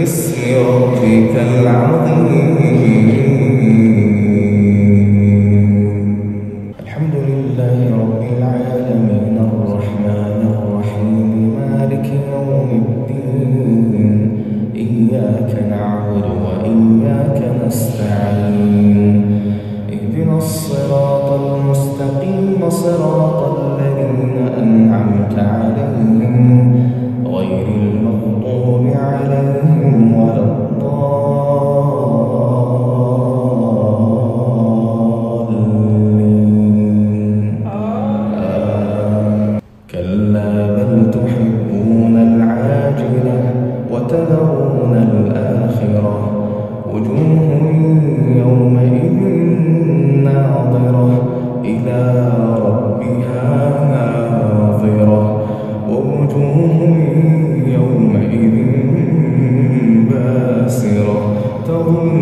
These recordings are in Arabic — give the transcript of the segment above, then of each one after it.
باسم ربك العظيم. الحمد لله رب العالمين الرحمن الرحيم مالك يوم الدين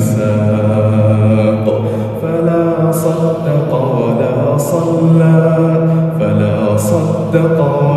الفساق فلا صدق ولا صلى. فلا صدق ولا